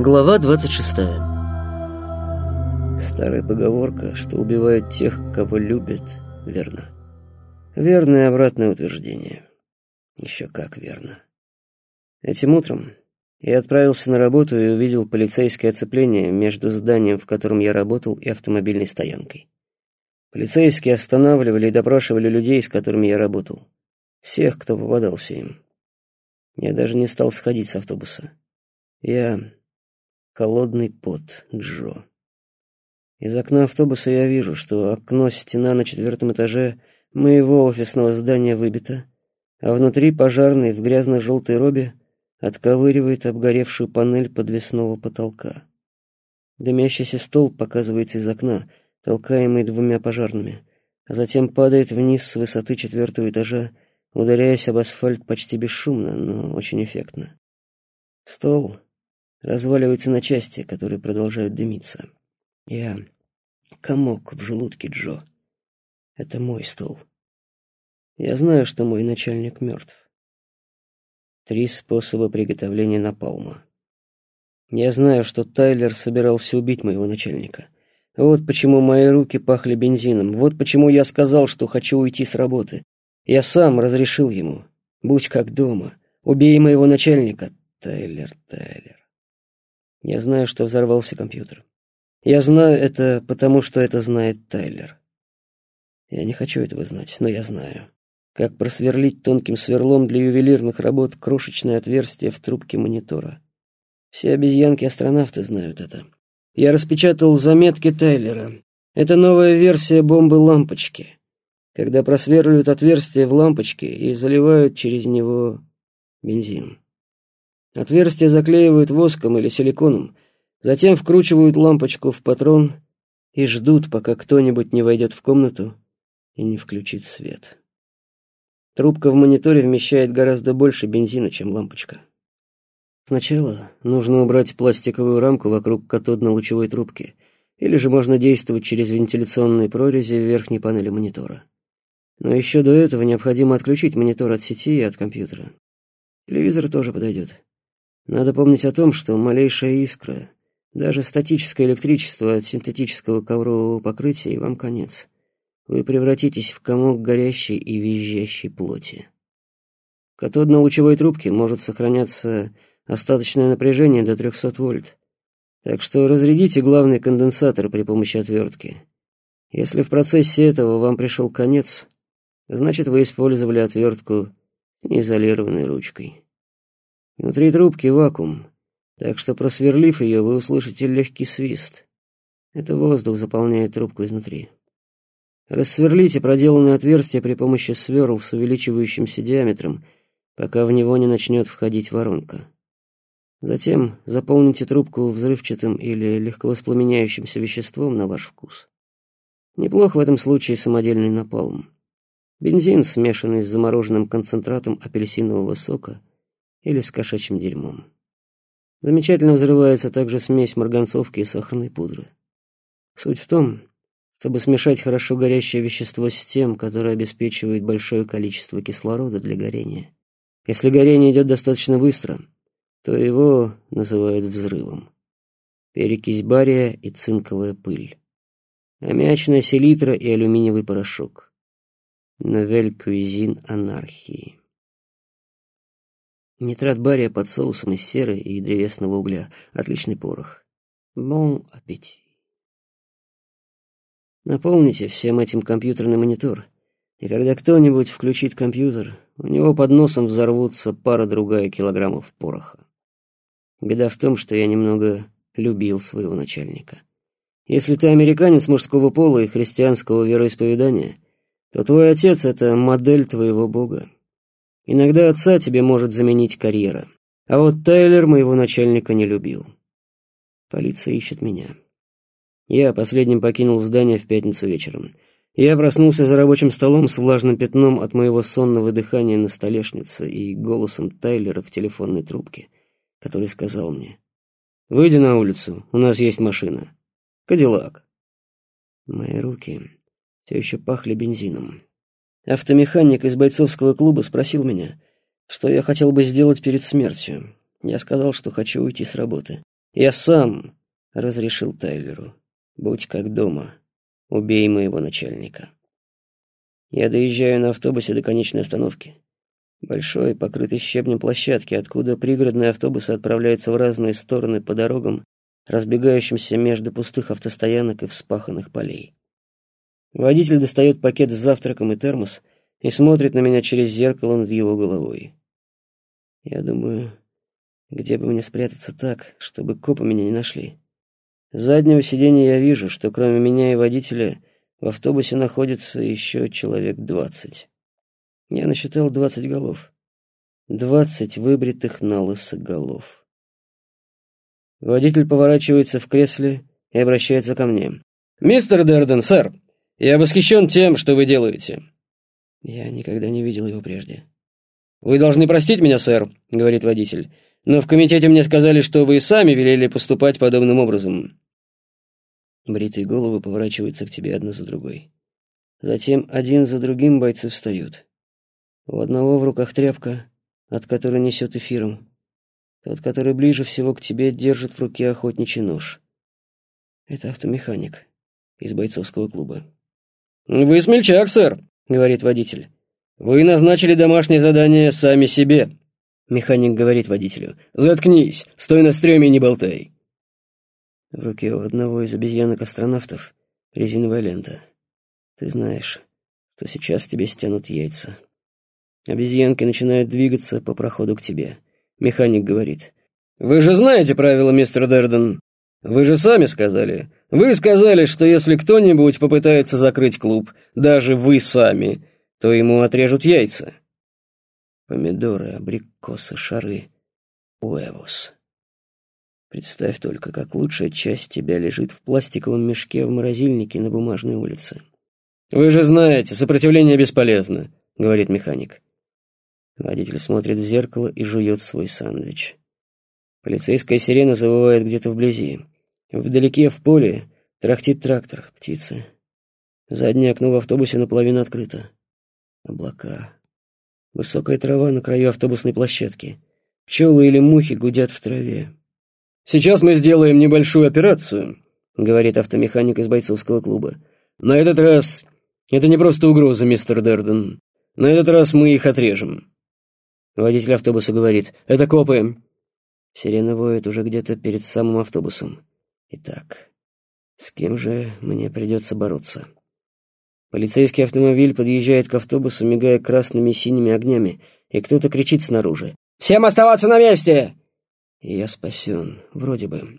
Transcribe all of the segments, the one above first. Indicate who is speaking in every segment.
Speaker 1: Глава 26
Speaker 2: Старая поговорка, что убивают тех, кого любят, верно. Верное обратное утверждение. Еще как верно. Этим утром я отправился на работу и увидел полицейское оцепление между зданием, в котором я работал, и автомобильной стоянкой. Полицейские останавливали и допрашивали людей, с которыми я работал. Всех, кто попадался им. Я даже не стал сходить с автобуса. Я... Холодный пот Джо. Из окна автобуса я вижу, что окно-стена на четвертом этаже моего офисного здания выбито, а внутри пожарный в грязно-желтой робе отковыривает обгоревшую панель подвесного потолка. Дымящийся стол показывается из окна, толкаемый двумя пожарными, а затем падает вниз с высоты четвертого этажа, ударяясь об асфальт почти бесшумно, но очень эффектно. Стол разваливается на части, которые продолжают дымиться. Я комок в желудке Джо. Это мой стол. Я знаю, что мой начальник мертв. Три способа приготовления напалма. Я знаю, что Тайлер собирался убить моего начальника. Вот почему мои руки пахли бензином. Вот почему я сказал, что хочу уйти с работы. Я сам разрешил ему. Будь как дома. Убей моего начальника. Тайлер, Тайлер. Я знаю, что взорвался компьютер. Я знаю это, потому что это знает Тайлер. Я не хочу этого знать, но я знаю как просверлить тонким сверлом для ювелирных работ крошечное отверстие в трубке монитора. Все обезьянки-астронавты знают это. Я распечатал заметки Тайлера. Это новая версия бомбы-лампочки. Когда просверливают отверстие в лампочке и заливают через него бензин. Отверстие заклеивают воском или силиконом, затем вкручивают лампочку в патрон и ждут, пока кто-нибудь не войдет в комнату и не включит свет. Трубка в мониторе вмещает гораздо больше бензина, чем лампочка. Сначала нужно убрать пластиковую рамку вокруг катодно-лучевой трубки, или же можно действовать через вентиляционные прорези в верхней панели монитора. Но еще до этого необходимо отключить монитор от сети и от компьютера. Телевизор тоже подойдет. Надо помнить о том, что малейшая искра, даже статическое электричество от синтетического коврового покрытия, и вам конец вы превратитесь в комок горящей и визжащей плоти. В катодно-лучевой трубке может сохраняться остаточное напряжение до 300 вольт, так что разрядите главный конденсатор при помощи отвертки. Если в процессе этого вам пришел конец, значит, вы использовали отвертку неизолированной ручкой. Внутри трубки вакуум, так что, просверлив ее, вы услышите легкий свист. Это воздух заполняет трубку изнутри. Рассверлите проделанное отверстие при помощи сверл с увеличивающимся диаметром, пока в него не начнет входить воронка. Затем заполните трубку взрывчатым или легковоспламеняющимся веществом на ваш вкус. Неплох в этом случае самодельный напалм. Бензин, смешанный с замороженным концентратом апельсинового сока или с кошачьим дерьмом. Замечательно взрывается также смесь марганцовки и сахарной пудры. Суть в том, чтобы смешать хорошо горящее вещество с тем, которое обеспечивает большое количество кислорода для горения. Если горение идет достаточно быстро, то его называют взрывом. Перекись бария и цинковая пыль. Аммиачная селитра и алюминиевый порошок. Новель куизин анархии. Нитрат бария под соусом из серы и древесного угля. Отличный порох. Bon appétit. Наполните всем этим компьютерный монитор, и когда кто-нибудь включит компьютер, у него под носом взорвутся пара-другая килограммов пороха. Беда в том, что я немного любил своего начальника. Если ты американец мужского пола и христианского вероисповедания, то твой отец — это модель твоего бога. Иногда отца тебе может заменить карьера. А вот Тайлер моего начальника не любил. Полиция ищет меня. Я последним покинул здание в пятницу вечером. Я проснулся за рабочим столом с влажным пятном от моего сонного дыхания на столешнице и голосом Тайлера в телефонной трубке, который сказал мне «Выйди на улицу, у нас есть машина. Кадиллак». Мои руки все еще пахли бензином. Автомеханик из бойцовского клуба спросил меня, что я хотел бы сделать перед смертью. Я сказал, что хочу уйти с работы. Я сам разрешил Тайлеру. Будь как дома. Убей моего начальника. Я доезжаю на автобусе до конечной остановки. Большой, покрытый щебнем площадки, откуда пригородные автобусы отправляются в разные стороны по дорогам, разбегающимся между пустых автостоянок и вспаханных полей. Водитель достает пакет с завтраком и термос и смотрит на меня через зеркало над его головой. Я думаю, где бы мне спрятаться так, чтобы копы меня не нашли. С заднего сиденья я вижу, что кроме меня и водителя в автобусе находится еще человек двадцать. Я насчитал двадцать голов. Двадцать выбритых на голов. Водитель поворачивается в кресле и обращается ко мне. «Мистер Дерден, сэр, я восхищен тем, что вы делаете». Я никогда не видел его прежде. «Вы должны простить меня, сэр», — говорит водитель. Но в комитете мне сказали, что вы и сами велели поступать подобным образом. Бритые головы поворачиваются к тебе одна за другой. Затем один за другим бойцы встают. У одного в руках тряпка, от которой несет эфиром. Тот, который ближе всего к тебе, держит в руке охотничий нож. Это автомеханик из бойцовского клуба. «Вы смельчак, сэр», — говорит водитель. «Вы назначили домашнее задание сами себе». Механик говорит водителю. «Заткнись! Стой на стреме и не болтай!» В руке у одного из обезьянок-астронавтов резиновая лента. Ты знаешь, что сейчас тебе стянут яйца. Обезьянки начинают двигаться по проходу к тебе. Механик говорит. «Вы же знаете правила, мистер Дерден. Вы же сами сказали. Вы сказали, что если кто-нибудь попытается закрыть клуб, даже вы сами, то ему отрежут яйца помидоры, абрикосы, шары, уэвус. Представь только, как лучшая часть тебя лежит в пластиковом мешке в морозильнике на бумажной улице. «Вы же знаете, сопротивление бесполезно», — говорит механик. Водитель смотрит в зеркало и жует свой сэндвич. Полицейская сирена завывает где-то вблизи. Вдалеке, в поле, трахтит трактор, птицы. Заднее окно в автобусе наполовину открыто. Облака. Высокая трава на краю автобусной площадки. Пчелы или мухи гудят в траве. «Сейчас мы сделаем небольшую операцию», — говорит автомеханик из бойцовского клуба. «На этот раз это не просто угроза, мистер Дерден. На этот раз мы их отрежем». Водитель автобуса говорит «Это копы». Сирена воет уже где-то перед самым автобусом. Итак, с кем же мне придется бороться? Полицейский автомобиль подъезжает к автобусу, мигая красными и синими огнями, и кто-то кричит снаружи. «Всем оставаться на месте!» Я спасен, вроде бы.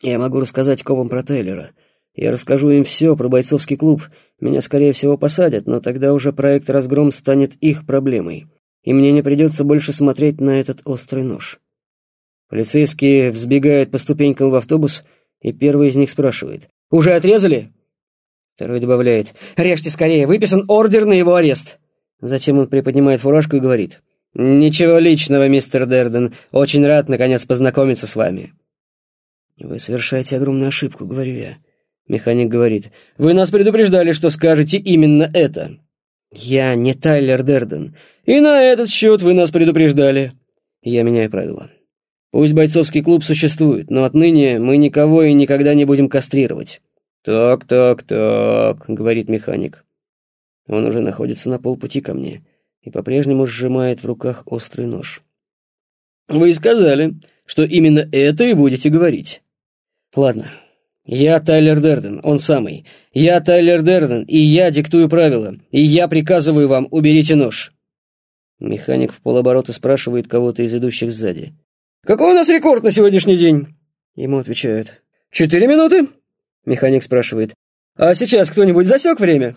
Speaker 2: Я могу рассказать копам про Тейлера. Я расскажу им все про бойцовский клуб. Меня, скорее всего, посадят, но тогда уже проект «Разгром» станет их проблемой. И мне не придется больше смотреть на этот острый нож. Полицейские взбегают по ступенькам в автобус, и первый из них спрашивает. «Уже отрезали?» Второй добавляет «Режьте скорее, выписан ордер на его арест». Затем он приподнимает фуражку и говорит «Ничего личного, мистер Дерден. Очень рад, наконец, познакомиться с вами». «Вы совершаете огромную ошибку», — говорю я. Механик говорит «Вы нас предупреждали, что скажете именно это». «Я не Тайлер Дерден. И на этот счет вы нас предупреждали». Я меняю правила. Пусть бойцовский клуб существует, но отныне мы никого и никогда не будем кастрировать. «Так, так, так», — говорит механик. Он уже находится на полпути ко мне и по-прежнему сжимает в руках острый нож. «Вы сказали, что именно это и будете говорить». «Ладно, я Тайлер Дерден, он самый. Я Тайлер Дерден, и я диктую правила, и я приказываю вам, уберите нож». Механик в полоборота спрашивает кого-то из идущих сзади. «Какой у нас рекорд на сегодняшний день?» Ему отвечают. «Четыре минуты». Механик спрашивает. «А сейчас кто-нибудь засек время?»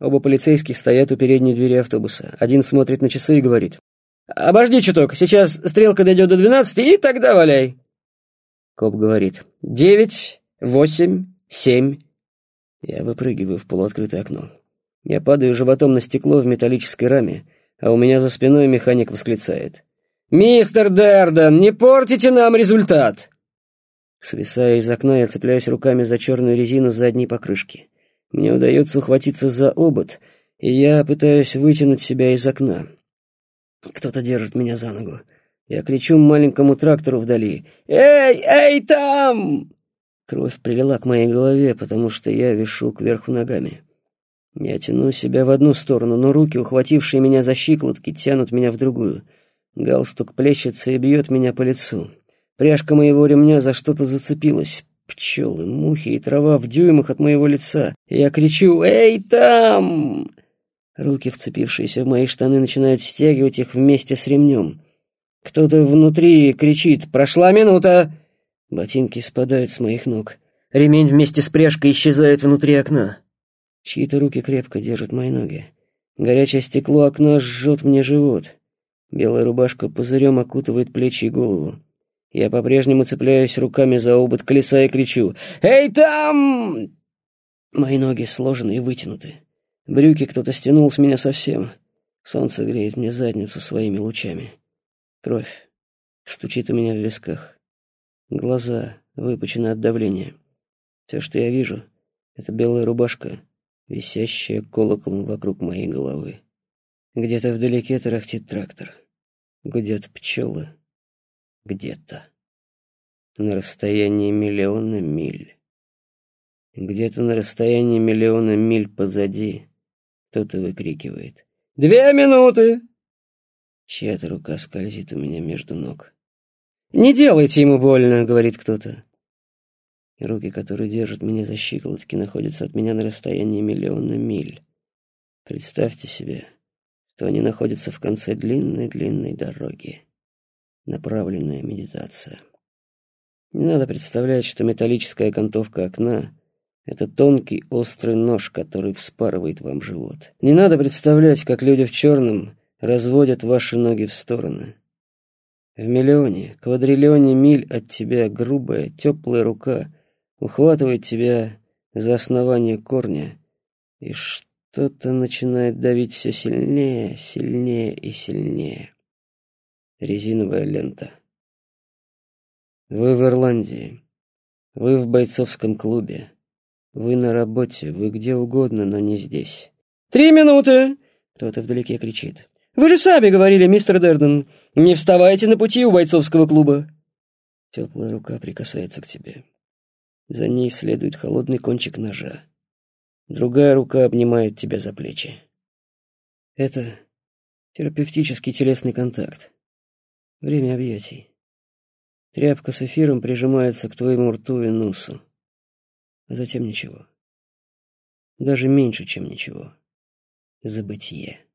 Speaker 2: Оба полицейских стоят у передней двери автобуса. Один смотрит на часы и говорит. «Обожди чуток, сейчас стрелка дойдет до двенадцати, и тогда валяй». Коп говорит. «Девять, восемь, семь». Я выпрыгиваю в полуоткрытое окно. Я падаю животом на стекло в металлической раме, а у меня за спиной механик восклицает. «Мистер Дерден, не портите нам результат!» Свисая из окна, я цепляюсь руками за черную резину задней покрышки. Мне удается ухватиться за обод, и я пытаюсь вытянуть себя из окна. Кто-то держит меня за ногу. Я кричу маленькому трактору вдали. «Эй, эй, там!» Кровь прилила к моей голове, потому что я вишу кверху ногами. Я тяну себя в одну сторону, но руки, ухватившие меня за щиколотки, тянут меня в другую. Галстук плещется и бьет меня по лицу. Пряжка моего ремня за что-то зацепилась. Пчелы, мухи и трава в дюймах от моего лица. Я кричу «Эй, там!» Руки, вцепившиеся в мои штаны, начинают стягивать их вместе с ремнем. Кто-то внутри кричит «Прошла минута!» Ботинки спадают с моих ног. Ремень вместе с пряжкой исчезает внутри окна. Чьи-то руки крепко держат мои ноги. Горячее стекло окна жжет мне живот. Белая рубашка пузырем окутывает плечи и голову. Я по-прежнему цепляюсь руками за обод колеса и кричу «Эй, там!» Мои ноги сложены и вытянуты. Брюки кто-то стянул с меня совсем. Солнце греет мне задницу своими лучами. Кровь стучит у меня в висках. Глаза выпучены от давления. Все, что я вижу, это белая рубашка, висящая колоколом вокруг моей головы. Где-то вдалеке тарахтит трактор. Гудят пчелы где-то. На расстоянии миллиона миль. Где-то на расстоянии миллиона миль позади кто-то выкрикивает «Две минуты!» Чья-то рука скользит у меня между ног. «Не делайте ему больно!» — говорит кто-то. Руки, которые держат меня за щиколотки, находятся от меня на расстоянии миллиона миль. Представьте себе, что они находятся в конце длинной-длинной дороги направленная медитация. Не надо представлять, что металлическая окантовка окна — это тонкий острый нож, который вспарывает вам живот. Не надо представлять, как люди в черном разводят ваши ноги в стороны. В миллионе, квадриллионе миль от тебя грубая, теплая рука ухватывает тебя за основание корня, и что-то начинает давить все сильнее, сильнее и сильнее резиновая лента. Вы в Ирландии. Вы в бойцовском клубе. Вы на работе, вы где угодно, но не здесь. «Три минуты!» — кто-то вдалеке кричит. «Вы же сами говорили, мистер Дерден, не вставайте на пути у бойцовского клуба!» Теплая рука прикасается к тебе. За ней следует холодный кончик ножа. Другая рука обнимает тебя за плечи. Это терапевтический телесный контакт. Время объятий. Тряпка с эфиром прижимается к твоему рту и носу. А затем ничего. Даже меньше, чем ничего. Забытие.